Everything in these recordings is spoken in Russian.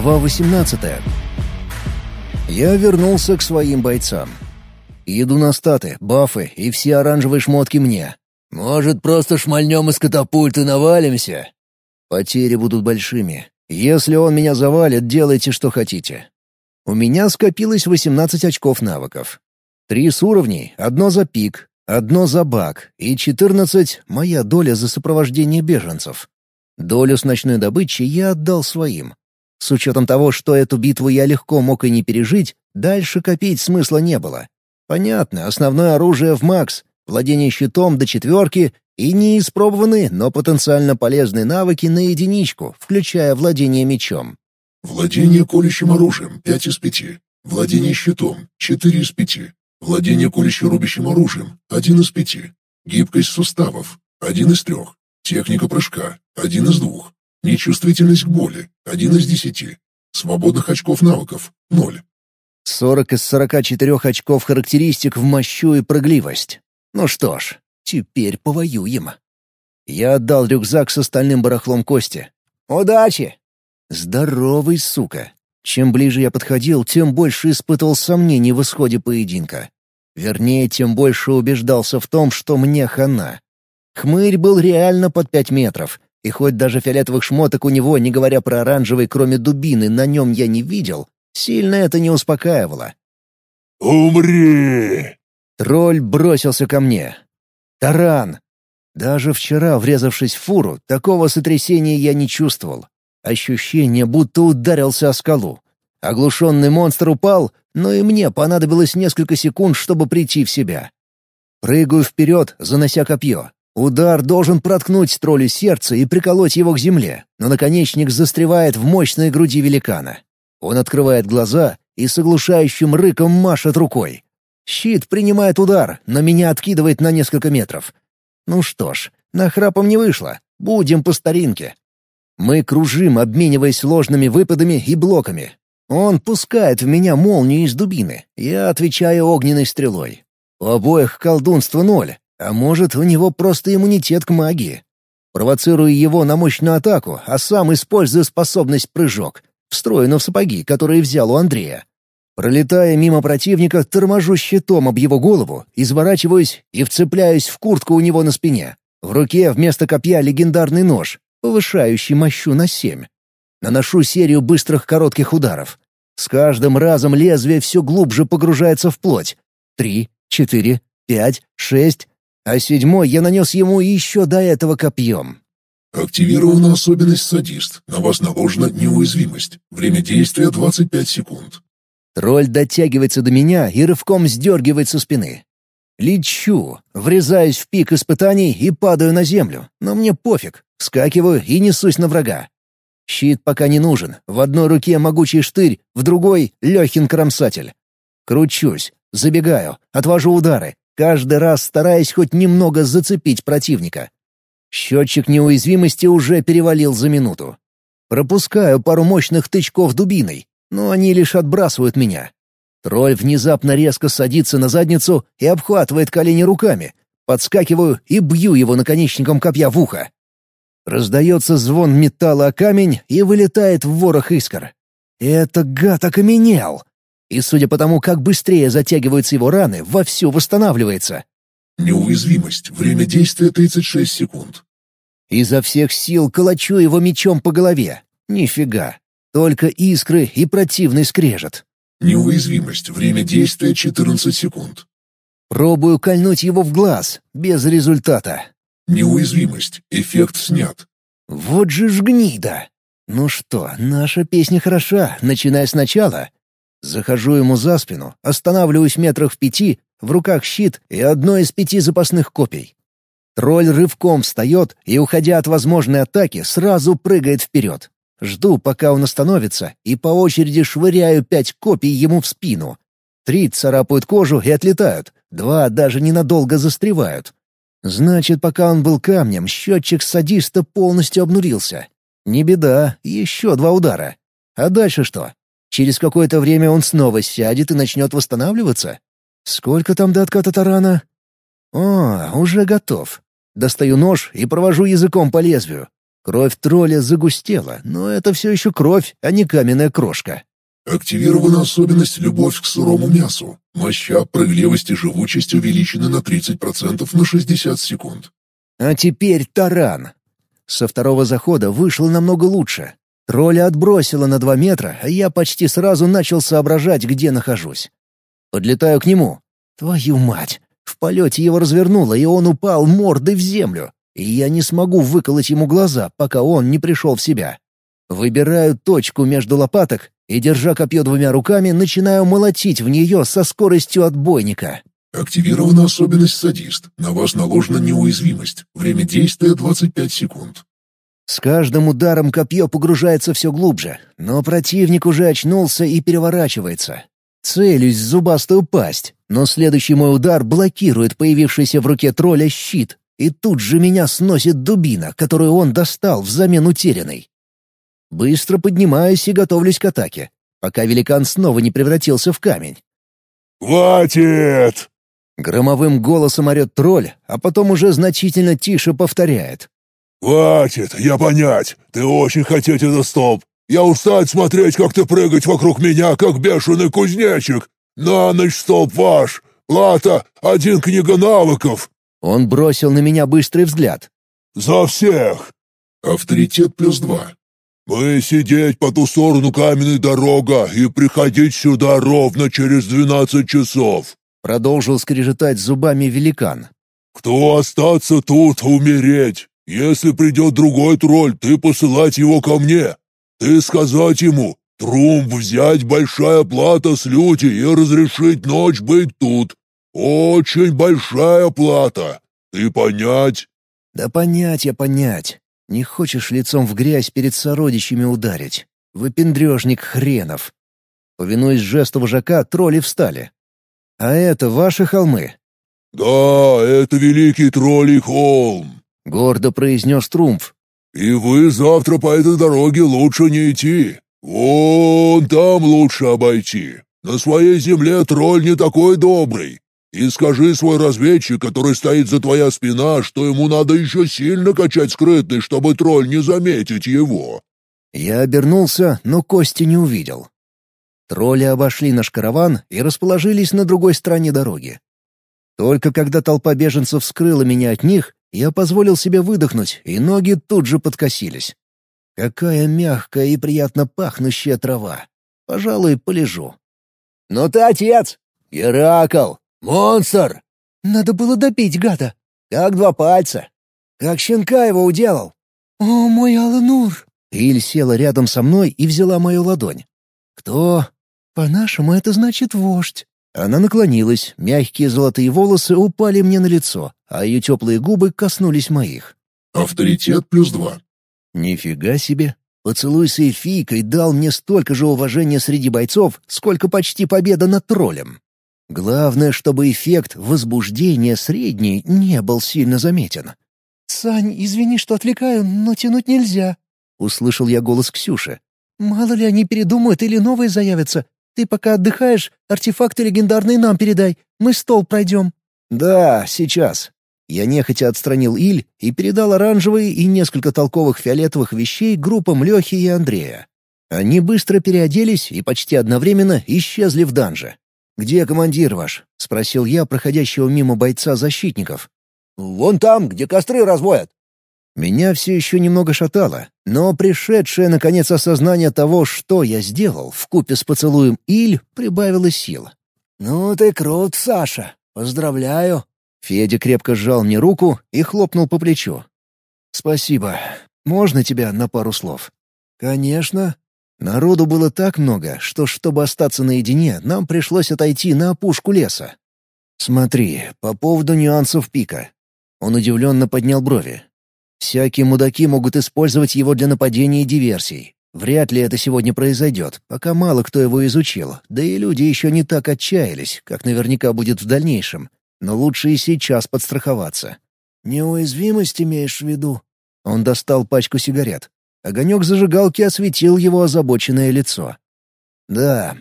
Глава 18 Я вернулся к своим бойцам. Еду на статы, бафы и все оранжевые шмотки мне. Может, просто шмальнем из катапульты навалимся? Потери будут большими. Если он меня завалит, делайте, что хотите. У меня скопилось 18 очков навыков. Три с уровней, одно за пик, одно за баг и 14 — моя доля за сопровождение беженцев. Долю с ночной добычи я отдал своим. С учетом того, что эту битву я легко мог и не пережить, дальше копить смысла не было. Понятно, основное оружие в макс, владение щитом до четверки и неиспробованные, но потенциально полезные навыки на единичку, включая владение мечом. Владение колющим оружием — 5 из 5. Владение щитом — 4 из 5. Владение колюще-рубящим оружием — 1 из 5. Гибкость суставов — 1 из 3. Техника прыжка — 1 из 2. Нечувствительность к боли — 1 из 10. Свободных очков навыков — 0. 40 из 44 очков характеристик в мощу и прыгливость. Ну что ж, теперь повоюем. Я отдал рюкзак с остальным барахлом Кости. «Удачи!» Здоровый сука. Чем ближе я подходил, тем больше испытывал сомнений в исходе поединка. Вернее, тем больше убеждался в том, что мне хана. Хмырь был реально под пять метров, и хоть даже фиолетовых шмоток у него, не говоря про оранжевый, кроме дубины, на нем я не видел, Сильно это не успокаивало. «Умри!» Тролль бросился ко мне. Таран! Даже вчера, врезавшись в фуру, такого сотрясения я не чувствовал. Ощущение, будто ударился о скалу. Оглушенный монстр упал, но и мне понадобилось несколько секунд, чтобы прийти в себя. Прыгаю вперед, занося копье. Удар должен проткнуть троллю сердце и приколоть его к земле, но наконечник застревает в мощной груди великана. Он открывает глаза и с оглушающим рыком машет рукой. Щит принимает удар, но меня откидывает на несколько метров. Ну что ж, нахрапом не вышло. Будем по старинке. Мы кружим, обмениваясь ложными выпадами и блоками. Он пускает в меня молнию из дубины. Я отвечаю огненной стрелой. У обоих колдунства ноль, а может, у него просто иммунитет к магии. Провоцирую его на мощную атаку, а сам использую способность прыжок встроена в сапоги, которые взял у Андрея. Пролетая мимо противника, торможу щитом об его голову, изворачиваюсь и вцепляюсь в куртку у него на спине. В руке вместо копья легендарный нож, повышающий мощу на семь. Наношу серию быстрых коротких ударов. С каждым разом лезвие все глубже погружается в плоть. Три, четыре, пять, шесть. А седьмой я нанес ему еще до этого копьем. Активирована особенность «Садист». На вас наложена неуязвимость. Время действия 25 секунд. Тролль дотягивается до меня и рывком сдергивает со спины. Лечу, врезаюсь в пик испытаний и падаю на землю. Но мне пофиг. Вскакиваю и несусь на врага. Щит пока не нужен. В одной руке могучий штырь, в другой — Лехин кромсатель. Кручусь, забегаю, отвожу удары, каждый раз стараясь хоть немного зацепить противника. Счетчик неуязвимости уже перевалил за минуту. Пропускаю пару мощных тычков дубиной, но они лишь отбрасывают меня. Тролль внезапно резко садится на задницу и обхватывает колени руками. Подскакиваю и бью его наконечником копья в ухо. Раздается звон металла о камень и вылетает в ворох искр. Это гад окаменел. И судя по тому, как быстрее затягиваются его раны, вовсю восстанавливается. Неуязвимость. Время действия 36 секунд. Изо всех сил колочу его мечом по голове. Нифига. Только искры и противный скрежет. Неуязвимость. Время действия 14 секунд. Пробую кольнуть его в глаз. Без результата. Неуязвимость. Эффект снят. Вот же ж гнида. Ну что, наша песня хороша, начиная сначала. Захожу ему за спину, останавливаюсь метрах в пяти в руках щит и одно из пяти запасных копий. Тролль рывком встает и, уходя от возможной атаки, сразу прыгает вперед. Жду, пока он остановится, и по очереди швыряю пять копий ему в спину. Три царапают кожу и отлетают, два даже ненадолго застревают. Значит, пока он был камнем, счетчик садиста полностью обнулился. Не беда, еще два удара. А дальше что? Через какое-то время он снова сядет и начнет восстанавливаться? Сколько там до отката тарана? О, уже готов. Достаю нож и провожу языком по лезвию. Кровь тролля загустела, но это все еще кровь, а не каменная крошка. Активирована особенность «Любовь к сырому мясу». Моща, прыгливость и живучесть увеличены на 30% на 60 секунд. А теперь таран. Со второго захода вышло намного лучше. Тролля отбросило на два метра, а я почти сразу начал соображать, где нахожусь. Подлетаю к нему. Твою мать! В полете его развернуло, и он упал мордой в землю и я не смогу выколоть ему глаза, пока он не пришел в себя. Выбираю точку между лопаток и, держа копье двумя руками, начинаю молотить в нее со скоростью отбойника. Активирована особенность «Садист». На вас наложена неуязвимость. Время действия 25 секунд. С каждым ударом копье погружается все глубже, но противник уже очнулся и переворачивается. Целюсь в зубастую пасть, но следующий мой удар блокирует появившийся в руке тролля щит, и тут же меня сносит дубина, которую он достал взамен утерянной. Быстро поднимаюсь и готовлюсь к атаке, пока великан снова не превратился в камень. «Хватит!» Громовым голосом орет тролль, а потом уже значительно тише повторяет. «Хватит, я понять. Ты очень хотеть это стоп. Я устать смотреть, как ты прыгать вокруг меня, как бешеный кузнечик. На ночь стоп ваш. Плата — один книга навыков. Он бросил на меня быстрый взгляд. «За всех!» «Авторитет плюс два». «Мы сидеть по ту сторону каменной дорога и приходить сюда ровно через двенадцать часов», — продолжил скрежетать зубами великан. «Кто остаться тут, умереть? Если придет другой тролль, ты посылать его ко мне. Ты сказать ему, Трумб взять большая плата с люти и разрешить ночь быть тут. «Очень большая плата. Ты понять?» «Да понять я понять. Не хочешь лицом в грязь перед сородичами ударить. Выпендрежник хренов». Повинуясь жесту вожака, тролли встали. «А это ваши холмы?» «Да, это великий троллей холм», — гордо произнес Трумф. «И вы завтра по этой дороге лучше не идти. Вон там лучше обойти. На своей земле тролль не такой добрый. И скажи свой разведчик, который стоит за твоя спина, что ему надо еще сильно качать скрытный, чтобы тролль не заметить его». Я обернулся, но Кости не увидел. Тролли обошли наш караван и расположились на другой стороне дороги. Только когда толпа беженцев скрыла меня от них, я позволил себе выдохнуть, и ноги тут же подкосились. Какая мягкая и приятно пахнущая трава. Пожалуй, полежу. «Ну ты отец! Геракл! «Монстр!» «Надо было добить гада!» «Как два пальца!» «Как щенка его уделал!» «О, мой Аланур!» Иль села рядом со мной и взяла мою ладонь. «Кто?» «По-нашему это значит вождь». Она наклонилась, мягкие золотые волосы упали мне на лицо, а ее теплые губы коснулись моих. «Авторитет плюс два». «Нифига себе! Поцелуй с эльфийкой дал мне столько же уважения среди бойцов, сколько почти победа над троллем. Главное, чтобы эффект возбуждения средний не был сильно заметен. «Сань, извини, что отвлекаю, но тянуть нельзя», — услышал я голос Ксюши. «Мало ли они передумают или новые заявятся. Ты пока отдыхаешь, артефакты легендарные нам передай. Мы стол пройдем». «Да, сейчас». Я нехотя отстранил Иль и передал оранжевые и несколько толковых фиолетовых вещей группам Лехи и Андрея. Они быстро переоделись и почти одновременно исчезли в данже. «Где командир ваш?» — спросил я проходящего мимо бойца защитников. «Вон там, где костры разводят». Меня все еще немного шатало, но пришедшее, наконец, осознание того, что я сделал, вкупе с поцелуем Иль, прибавило сил. «Ну ты крут, Саша! Поздравляю!» Федя крепко сжал мне руку и хлопнул по плечу. «Спасибо. Можно тебя на пару слов?» «Конечно», Народу было так много, что, чтобы остаться наедине, нам пришлось отойти на опушку леса. «Смотри, по поводу нюансов пика». Он удивленно поднял брови. «Всякие мудаки могут использовать его для нападений и диверсий. Вряд ли это сегодня произойдет, пока мало кто его изучил, да и люди еще не так отчаялись, как наверняка будет в дальнейшем. Но лучше и сейчас подстраховаться». «Неуязвимость имеешь в виду?» Он достал пачку сигарет. Огонек зажигалки осветил его озабоченное лицо. «Да.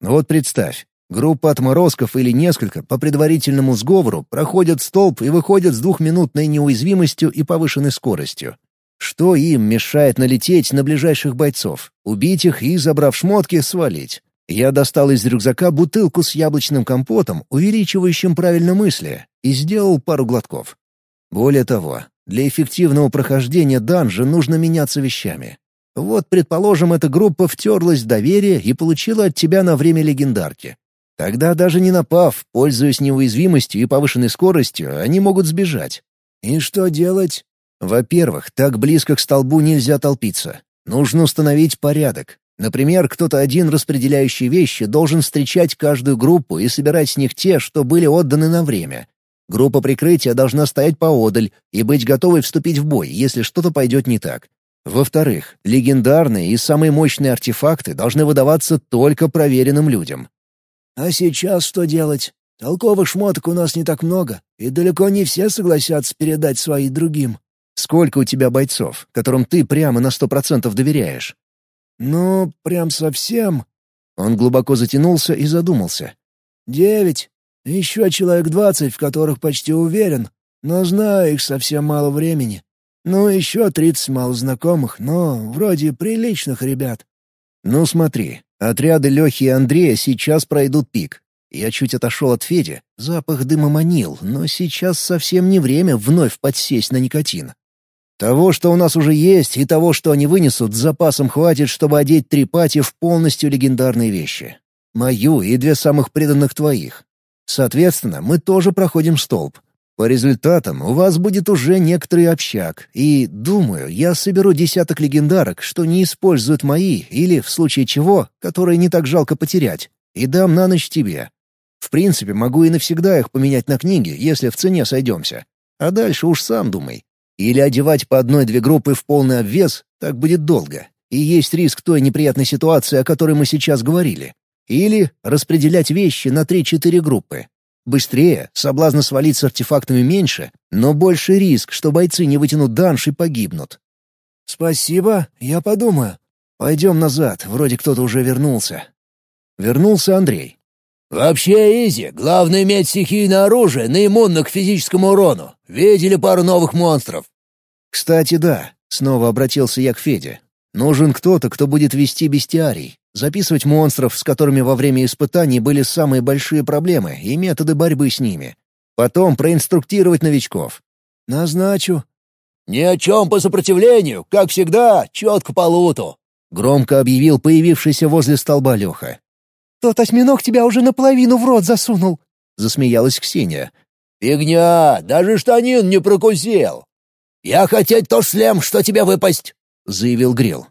Вот представь, группа отморозков или несколько по предварительному сговору проходят столб и выходят с двухминутной неуязвимостью и повышенной скоростью. Что им мешает налететь на ближайших бойцов, убить их и, забрав шмотки, свалить? Я достал из рюкзака бутылку с яблочным компотом, увеличивающим правильно мысли, и сделал пару глотков. Более того, для эффективного прохождения данжа нужно меняться вещами. Вот, предположим, эта группа втерлась в доверие и получила от тебя на время легендарки. Тогда даже не напав, пользуясь неуязвимостью и повышенной скоростью, они могут сбежать. И что делать? Во-первых, так близко к столбу нельзя толпиться. Нужно установить порядок. Например, кто-то один распределяющий вещи должен встречать каждую группу и собирать с них те, что были отданы на время. Группа прикрытия должна стоять поодаль и быть готовой вступить в бой, если что-то пойдет не так. Во-вторых, легендарные и самые мощные артефакты должны выдаваться только проверенным людям. «А сейчас что делать? Толковых шмоток у нас не так много, и далеко не все согласятся передать свои другим». «Сколько у тебя бойцов, которым ты прямо на сто процентов доверяешь?» «Ну, прям совсем...» Он глубоко затянулся и задумался. «Девять. Еще человек двадцать, в которых почти уверен, но знаю их совсем мало времени. Ну, еще тридцать малознакомых, но вроде приличных ребят». «Ну смотри, Отряды Лехи и Андрея сейчас пройдут пик. Я чуть отошел от Феди, запах дыма манил, но сейчас совсем не время вновь подсесть на никотин. Того, что у нас уже есть, и того, что они вынесут, с запасом хватит, чтобы одеть три пати в полностью легендарные вещи. Мою и две самых преданных твоих. Соответственно, мы тоже проходим столб. По результатам у вас будет уже некоторый общак, и, думаю, я соберу десяток легендарок, что не используют мои, или, в случае чего, которые не так жалко потерять, и дам на ночь тебе. В принципе, могу и навсегда их поменять на книги, если в цене сойдемся. А дальше уж сам думай. Или одевать по одной-две группы в полный обвес, так будет долго. И есть риск той неприятной ситуации, о которой мы сейчас говорили. Или распределять вещи на три-четыре группы. Быстрее, соблазна свалить с артефактами меньше, но больше риск, что бойцы не вытянут данж и погибнут. «Спасибо, я подумаю. Пойдем назад, вроде кто-то уже вернулся». Вернулся Андрей. «Вообще изи. Главное иметь стихийное оружие, наиммунно к физическому урону. Видели пару новых монстров?» «Кстати, да», — снова обратился я к Феде. «Нужен кто-то, кто будет вести бестиарий. Записывать монстров, с которыми во время испытаний были самые большие проблемы, и методы борьбы с ними. Потом проинструктировать новичков. Назначу. «Ни о чем по сопротивлению, как всегда, четко по луту», — громко объявил появившийся возле столба Леха. «Тот осьминог тебя уже наполовину в рот засунул», — засмеялась Ксения. «Фигня, даже штанин не прокусил. Я хотеть то шлем, что тебе выпасть», — заявил Грил.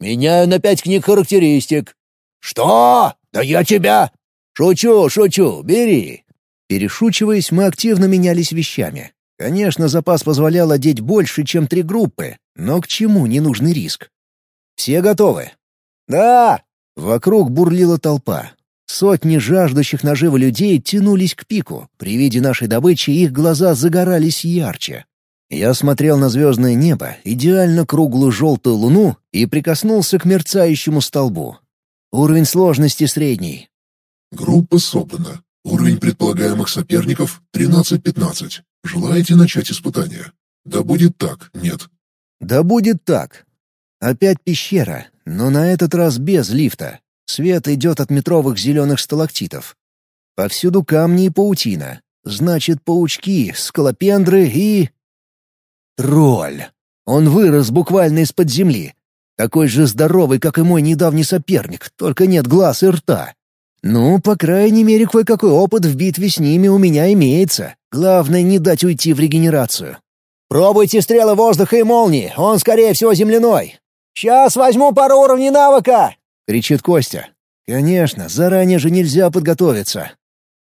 Меняю на пять книг характеристик». «Что? Да я тебя...» «Шучу, шучу, бери». Перешучиваясь, мы активно менялись вещами. Конечно, запас позволял одеть больше, чем три группы, но к чему ненужный риск? «Все готовы?» «Да!» Вокруг бурлила толпа. Сотни жаждущих наживы людей тянулись к пику. При виде нашей добычи их глаза загорались ярче. Я смотрел на звездное небо, идеально круглую желтую луну, и прикоснулся к мерцающему столбу. Уровень сложности средний. Группа собрана. Уровень предполагаемых соперников — 13-15. Желаете начать испытание? Да будет так, нет. Да будет так. Опять пещера, но на этот раз без лифта. Свет идет от метровых зеленых сталактитов. Повсюду камни и паутина. Значит, паучки, скалопендры и... Тролль. Он вырос буквально из-под земли. Такой же здоровый, как и мой недавний соперник, только нет глаз и рта. Ну, по крайней мере, кое-какой опыт в битве с ними у меня имеется. Главное, не дать уйти в регенерацию. «Пробуйте стрелы воздуха и молнии, он, скорее всего, земляной». «Сейчас возьму пару уровней навыка!» — кричит Костя. «Конечно, заранее же нельзя подготовиться.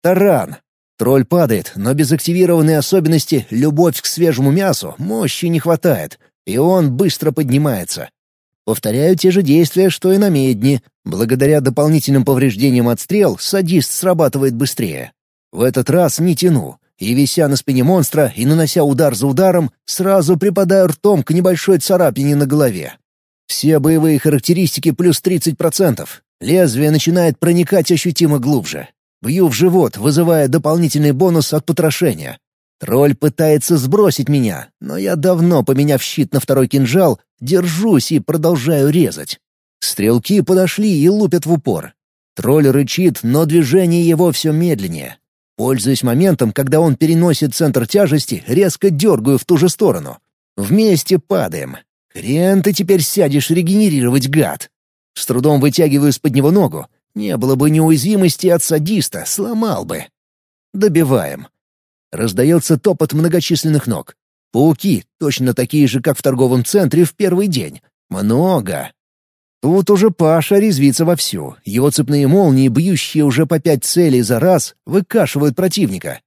Таран. Тролль падает, но без активированной особенности «любовь к свежему мясу» мощи не хватает, и он быстро поднимается. Повторяю те же действия, что и на медне. Благодаря дополнительным повреждениям от стрел садист срабатывает быстрее. В этот раз не тяну, и, вися на спине монстра и нанося удар за ударом, сразу припадаю ртом к небольшой царапине на голове. Все боевые характеристики плюс 30%. Лезвие начинает проникать ощутимо глубже. Бью в живот, вызывая дополнительный бонус от потрошения. Тролль пытается сбросить меня, но я давно, поменяв щит на второй кинжал, держусь и продолжаю резать. Стрелки подошли и лупят в упор. Тролль рычит, но движение его все медленнее. Пользуясь моментом, когда он переносит центр тяжести, резко дергаю в ту же сторону. Вместе падаем. Хрен ты теперь сядешь регенерировать, гад. С трудом вытягиваю из-под него ногу. Не было бы неуязвимости от садиста, сломал бы. Добиваем. Раздается топот многочисленных ног. Пауки, точно такие же, как в торговом центре в первый день. Много. Тут уже Паша резвится вовсю. Его цепные молнии, бьющие уже по пять целей за раз, выкашивают противника.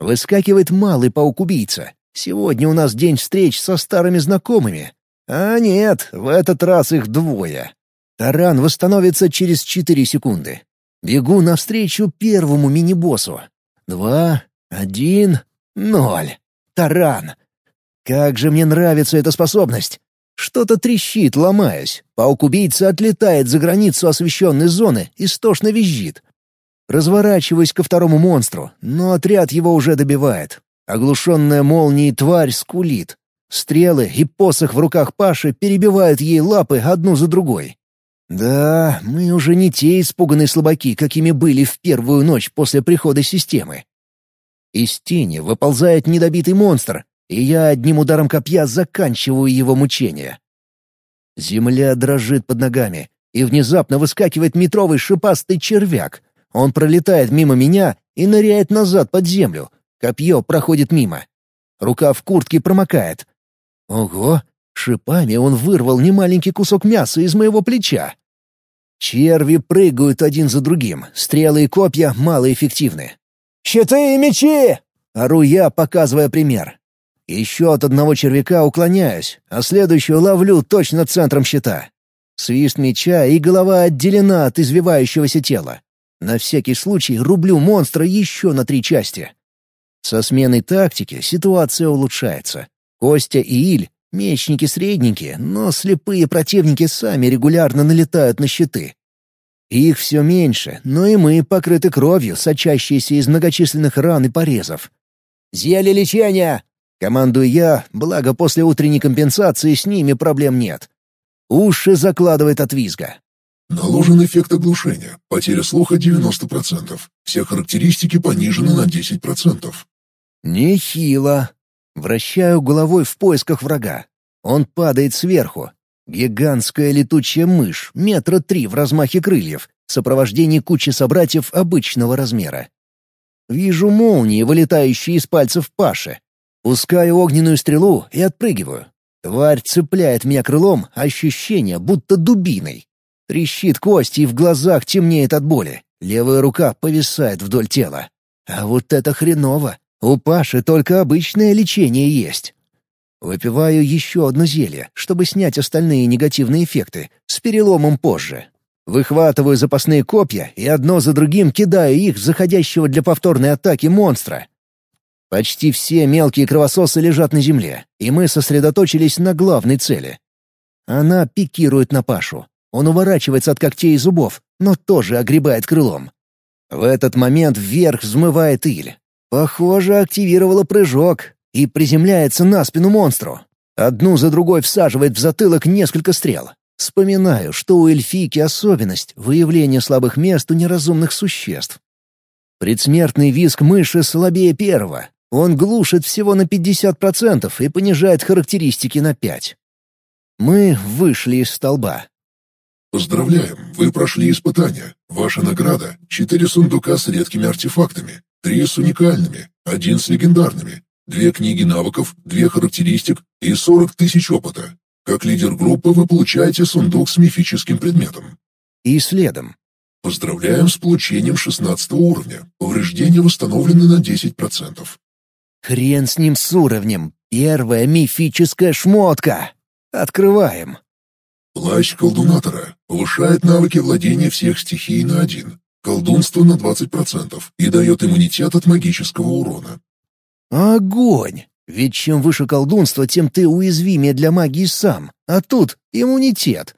Выскакивает малый паук-убийца. Сегодня у нас день встреч со старыми знакомыми. А нет, в этот раз их двое. Таран восстановится через четыре секунды. Бегу навстречу первому мини-боссу. Два, один, ноль. Таран. Как же мне нравится эта способность. Что-то трещит, ломаясь. Паук-убийца отлетает за границу освещенной зоны и стошно визжит. Разворачиваюсь ко второму монстру, но отряд его уже добивает. Оглушенная молнией тварь скулит. Стрелы и посох в руках Паши перебивают ей лапы одну за другой. Да, мы уже не те испуганные слабаки, какими были в первую ночь после прихода системы. Из тени выползает недобитый монстр, и я одним ударом копья заканчиваю его мучение. Земля дрожит под ногами, и внезапно выскакивает метровый шипастый червяк. Он пролетает мимо меня и ныряет назад под землю. Копье проходит мимо. Рука в куртке промокает. Ого, шипами он вырвал немаленький кусок мяса из моего плеча. Черви прыгают один за другим, стрелы и копья малоэффективны. «Щиты и мечи!» — ору я, показывая пример. Еще от одного червяка уклоняюсь, а следующую ловлю точно центром щита. Свист меча и голова отделена от извивающегося тела. На всякий случай рублю монстра еще на три части. Со сменой тактики ситуация улучшается. Костя и Иль — мечники средненькие, но слепые противники сами регулярно налетают на щиты. Их все меньше, но и мы покрыты кровью, сочащейся из многочисленных ран и порезов. «Зелье лечения!» Командую я, благо после утренней компенсации с ними проблем нет. Уши закладывает от визга. Наложен эффект оглушения. Потеря слуха 90%. Все характеристики понижены на 10%. Нехило. Вращаю головой в поисках врага. Он падает сверху. Гигантская летучая мышь, метра три в размахе крыльев, в сопровождении кучи собратьев обычного размера. Вижу молнии, вылетающие из пальцев Паши. Пускаю огненную стрелу и отпрыгиваю. Тварь цепляет меня крылом, ощущение будто дубиной. Трещит кости и в глазах темнеет от боли. Левая рука повисает вдоль тела. А вот это хреново. У Паши только обычное лечение есть. Выпиваю еще одно зелье, чтобы снять остальные негативные эффекты, с переломом позже. Выхватываю запасные копья и одно за другим кидаю их в заходящего для повторной атаки монстра. Почти все мелкие кровососы лежат на земле, и мы сосредоточились на главной цели. Она пикирует на Пашу. Он уворачивается от когтей и зубов, но тоже огребает крылом. В этот момент вверх взмывает Иль. Похоже, активировала прыжок и приземляется на спину монстру. Одну за другой всаживает в затылок несколько стрел. Вспоминаю, что у эльфийки особенность — выявление слабых мест у неразумных существ. Предсмертный визг мыши слабее первого, он глушит всего на 50% и понижает характеристики на 5. Мы вышли из столба. Поздравляем, вы прошли испытание. Ваша награда — четыре сундука с редкими артефактами, три с уникальными, один с легендарными, две книги навыков, две характеристик и 40 тысяч опыта. Как лидер группы вы получаете сундук с мифическим предметом. И следом. Поздравляем с получением 16 уровня. Повреждения восстановлены на 10%. Хрен с ним с уровнем. Первая мифическая шмотка. Открываем. Плащ колдунатора. Повышает навыки владения всех стихий на один. Колдунство на 20% и дает иммунитет от магического урона. Огонь! Ведь чем выше колдунство, тем ты уязвимее для магии сам. А тут иммунитет.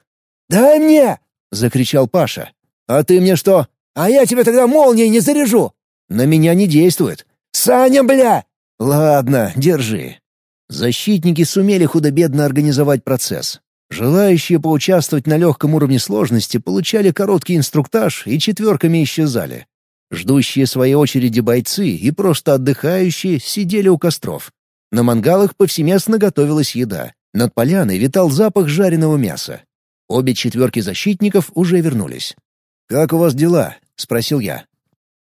«Дай мне!» — закричал Паша. «А ты мне что? А я тебе тогда молнией не заряжу!» «На меня не действует». «Саня, бля! «Ладно, держи». Защитники сумели худо-бедно организовать процесс. Желающие поучаствовать на легком уровне сложности получали короткий инструктаж и четверками исчезали. Ждущие своей очереди бойцы и просто отдыхающие сидели у костров. На мангалах повсеместно готовилась еда. Над поляной витал запах жареного мяса. Обе четверки защитников уже вернулись. «Как у вас дела?» — спросил я.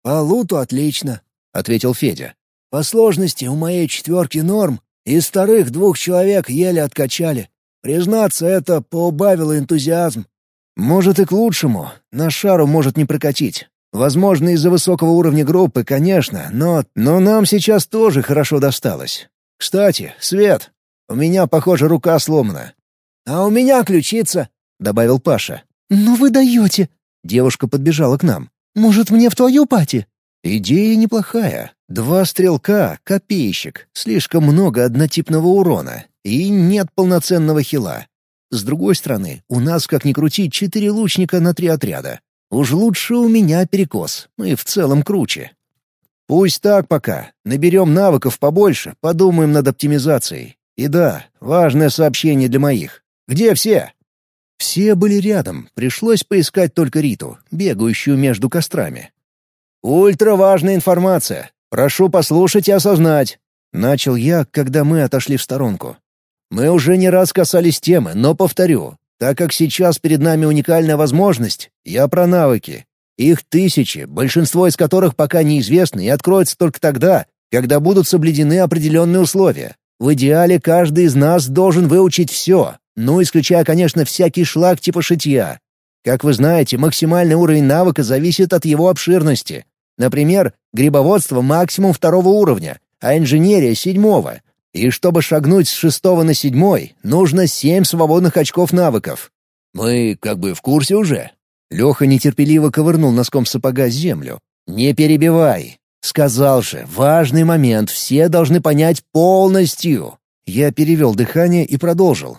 «По луту отлично», — ответил Федя. «По сложности у моей четверки норм, и старых двух человек еле откачали. Признаться, это поубавило энтузиазм». «Может, и к лучшему. На шару может не прокатить. Возможно, из-за высокого уровня группы, конечно, но... Но нам сейчас тоже хорошо досталось. Кстати, Свет, у меня, похоже, рука сломана». «А у меня ключица», — добавил Паша. «Ну вы даете!» Девушка подбежала к нам. «Может, мне в твою пати?» Идея неплохая. Два стрелка, копейщик, слишком много однотипного урона и нет полноценного хила. С другой стороны, у нас, как ни крути, четыре лучника на три отряда. Уж лучше у меня перекос, мы в целом круче. Пусть так пока. Наберем навыков побольше, подумаем над оптимизацией. И да, важное сообщение для моих. Где все? Все были рядом, пришлось поискать только Риту, бегающую между кострами. «Ультраважная информация. Прошу послушать и осознать», — начал я, когда мы отошли в сторонку. «Мы уже не раз касались темы, но повторю, так как сейчас перед нами уникальная возможность, я про навыки. Их тысячи, большинство из которых пока неизвестны и откроются только тогда, когда будут соблюдены определенные условия. В идеале каждый из нас должен выучить все, ну, исключая, конечно, всякий шлак типа шитья. Как вы знаете, максимальный уровень навыка зависит от его обширности. Например, грибоводство максимум второго уровня, а инженерия — седьмого. И чтобы шагнуть с шестого на седьмой, нужно семь свободных очков навыков. Мы как бы в курсе уже. Леха нетерпеливо ковырнул носком сапога землю. «Не перебивай!» Сказал же, важный момент, все должны понять полностью. Я перевел дыхание и продолжил.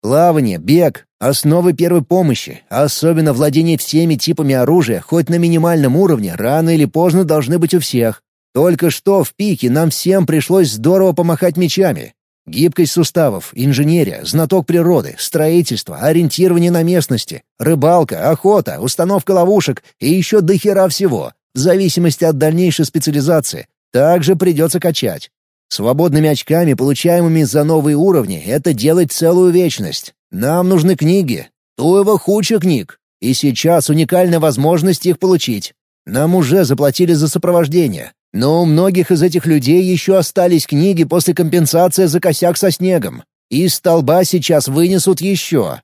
Плавание, бег, основы первой помощи, особенно владение всеми типами оружия, хоть на минимальном уровне, рано или поздно должны быть у всех. Только что в пике нам всем пришлось здорово помахать мечами. Гибкость суставов, инженерия, знаток природы, строительство, ориентирование на местности, рыбалка, охота, установка ловушек и еще дохера всего, в зависимости от дальнейшей специализации. Также придется качать. Свободными очками, получаемыми за новые уровни, это делать целую вечность. Нам нужны книги. Туева хуча книг. И сейчас уникальная возможность их получить. Нам уже заплатили за сопровождение. Но у многих из этих людей еще остались книги после компенсации за косяк со снегом. Из столба сейчас вынесут еще.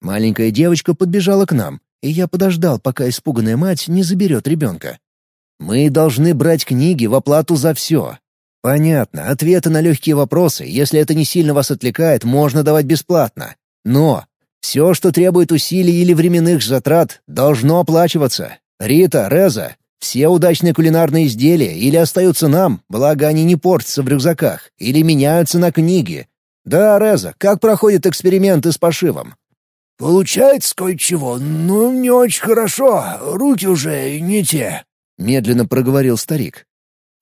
Маленькая девочка подбежала к нам, и я подождал, пока испуганная мать не заберет ребенка. Мы должны брать книги в оплату за все, Понятно, ответы на легкие вопросы, если это не сильно вас отвлекает, можно давать бесплатно. Но все, что требует усилий или временных затрат, должно оплачиваться. Рита, Реза, все удачные кулинарные изделия или остаются нам, благо они не портятся в рюкзаках, или меняются на книги. Да, Реза, как проходят эксперименты с пошивом? «Получается кое-чего, но не очень хорошо, руки уже не те», — медленно проговорил старик.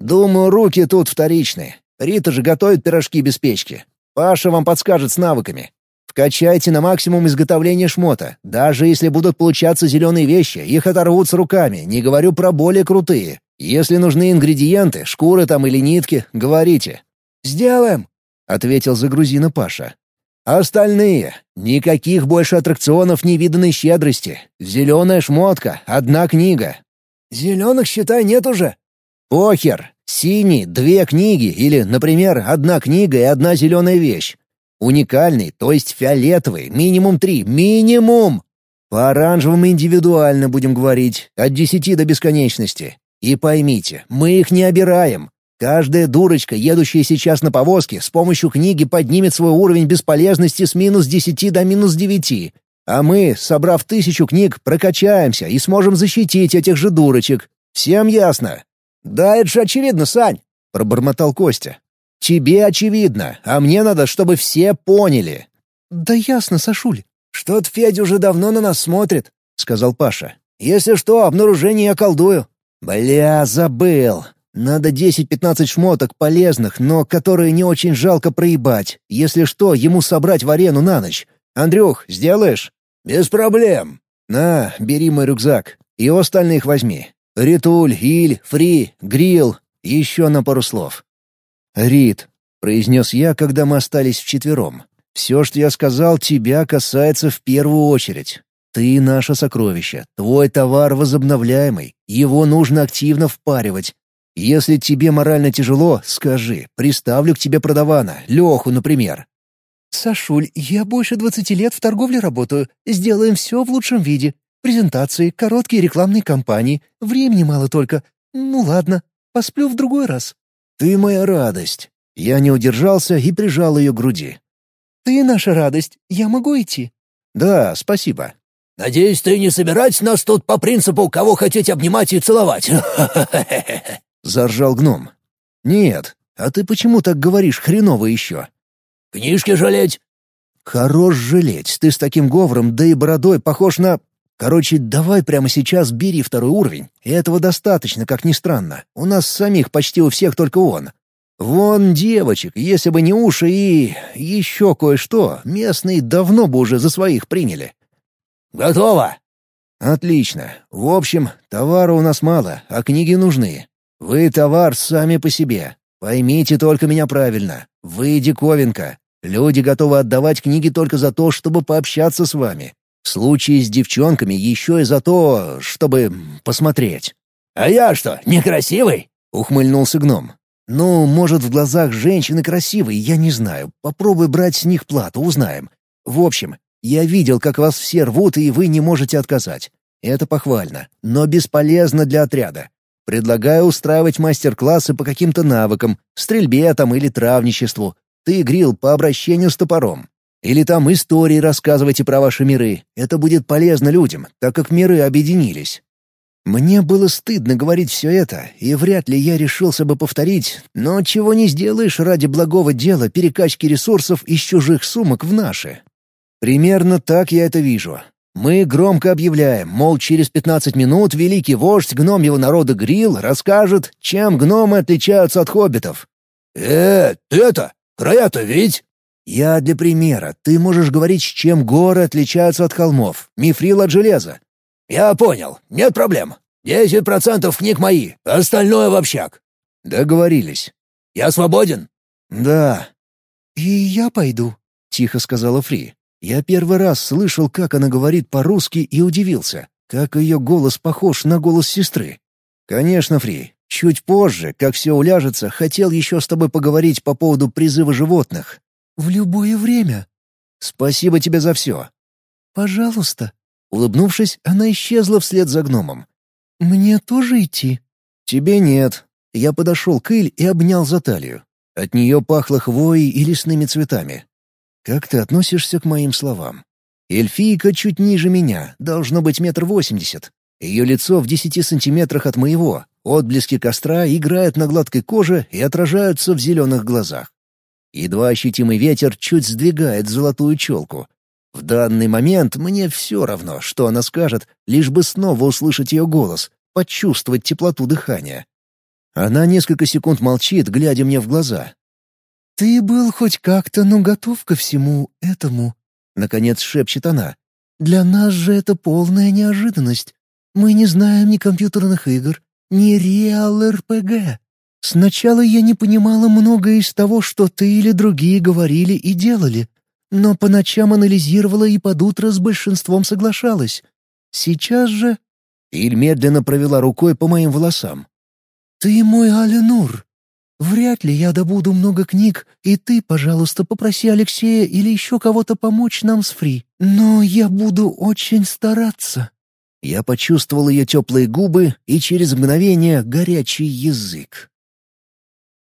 Думаю, руки тут вторичны. Рита же готовит пирожки без печки. Паша вам подскажет с навыками. Вкачайте на максимум изготовления шмота. Даже если будут получаться зеленые вещи, их оторвут с руками, не говорю про более крутые. Если нужны ингредиенты, шкуры там или нитки, говорите. «Сделаем», — ответил за грузина Паша. «Остальные. Никаких больше аттракционов невиданной щедрости. Зеленая шмотка, одна книга». «Зеленых, считай, нет уже», Похер. Синий — две книги или, например, одна книга и одна зеленая вещь. Уникальный, то есть фиолетовый, минимум три. Минимум! По оранжевым индивидуально будем говорить, от десяти до бесконечности. И поймите, мы их не обираем. Каждая дурочка, едущая сейчас на повозке, с помощью книги поднимет свой уровень бесполезности с минус десяти до минус девяти. А мы, собрав тысячу книг, прокачаемся и сможем защитить этих же дурочек. Всем ясно? «Да это же очевидно, Сань!» — пробормотал Костя. «Тебе очевидно, а мне надо, чтобы все поняли». «Да ясно, Сашуль». «Что-то Федя уже давно на нас смотрит», — сказал Паша. «Если что, обнаружение я колдую». «Бля, забыл. Надо 10-15 шмоток полезных, но которые не очень жалко проебать. Если что, ему собрать в арену на ночь. Андрюх, сделаешь? Без проблем. На, бери мой рюкзак. И остальных возьми. Ритуль, Иль, Фри, Грил. Еще на пару слов. Рит, произнес я, когда мы остались вчетвером. Все, что я сказал, тебя касается в первую очередь. Ты наше сокровище, твой товар возобновляемый, его нужно активно впаривать, если тебе морально тяжело, скажи, приставлю к тебе продавана, Леху, например». «Сашуль, я больше двадцати лет в торговле работаю. Сделаем все в лучшем виде. Презентации, короткие рекламные кампании. Времени мало только. Ну ладно, посплю в другой раз». «Ты моя радость». Я не удержался и прижал ее к груди. «Ты наша радость. Я могу идти?» «Да, спасибо». «Надеюсь, ты не собираешься нас тут по принципу кого хотеть обнимать и целовать?» — заржал гном. «Нет, а ты почему так говоришь хреново еще?» «Книжки жалеть?» «Хорош жалеть, ты с таким говором, да и бородой похож на...» «Короче, давай прямо сейчас бери второй уровень. Этого достаточно, как ни странно. У нас самих почти у всех только он. Вон девочек, если бы не уши и... еще кое-что, местные давно бы уже за своих приняли». «Готово!» «Отлично. В общем, товара у нас мало, а книги нужны. Вы товар сами по себе. Поймите только меня правильно. Вы диковинка. Люди готовы отдавать книги только за то, чтобы пообщаться с вами. В с девчонками еще и за то, чтобы посмотреть. «А я что, некрасивый?» — ухмыльнулся гном. «Ну, может, в глазах женщины красивый, я не знаю. Попробуй брать с них плату, узнаем. В общем, я видел, как вас все рвут, и вы не можете отказать. Это похвально, но бесполезно для отряда. Предлагаю устраивать мастер-классы по каким-то навыкам, стрельбе там или травничеству. Ты, Грил, по обращению с топором. Или там истории рассказывайте про ваши миры. Это будет полезно людям, так как миры объединились. Мне было стыдно говорить все это, и вряд ли я решился бы повторить, но чего не сделаешь ради благого дела перекачки ресурсов из чужих сумок в наши. Примерно так я это вижу. Мы громко объявляем, мол, через 15 минут великий вождь гномьего народа Грил расскажет, чем гномы отличаются от хоббитов. «Э, ты это, края-то ведь?» «Я для примера. Ты можешь говорить, чем горы отличаются от холмов, мифрил от железа». «Я понял. Нет проблем. Десять процентов книг мои, остальное в общак». «Договорились». «Я свободен?» «Да». «И я пойду», — тихо сказала Фри. Я первый раз слышал, как она говорит по-русски и удивился, как ее голос похож на голос сестры. «Конечно, Фри. Чуть позже, как все уляжется, хотел еще с тобой поговорить по поводу призыва животных». «В любое время». «Спасибо тебе за все». «Пожалуйста». Улыбнувшись, она исчезла вслед за гномом. «Мне тоже идти?» «Тебе нет». Я подошел к Иль и обнял за талию. От нее пахло хвоей и лесными цветами. Как ты относишься к моим словам? Эльфийка чуть ниже меня, должно быть метр восемьдесят. Ее лицо в десяти сантиметрах от моего. Отблески костра играют на гладкой коже и отражаются в зеленых глазах. Едва ощутимый ветер чуть сдвигает золотую челку. В данный момент мне все равно, что она скажет, лишь бы снова услышать ее голос, почувствовать теплоту дыхания. Она несколько секунд молчит, глядя мне в глаза, «Ты был хоть как-то, но готов ко всему этому», — наконец шепчет она. «Для нас же это полная неожиданность. Мы не знаем ни компьютерных игр, ни реал-РПГ. Сначала я не понимала многое из того, что ты или другие говорили и делали, но по ночам анализировала и под утро с большинством соглашалась. Сейчас же...» Иль медленно провела рукой по моим волосам. «Ты мой Аленур, Вряд ли я добуду много книг, и ты, пожалуйста, попроси Алексея или еще кого-то помочь нам с Фри. Но я буду очень стараться». Я почувствовал ее теплые губы и через мгновение горячий язык.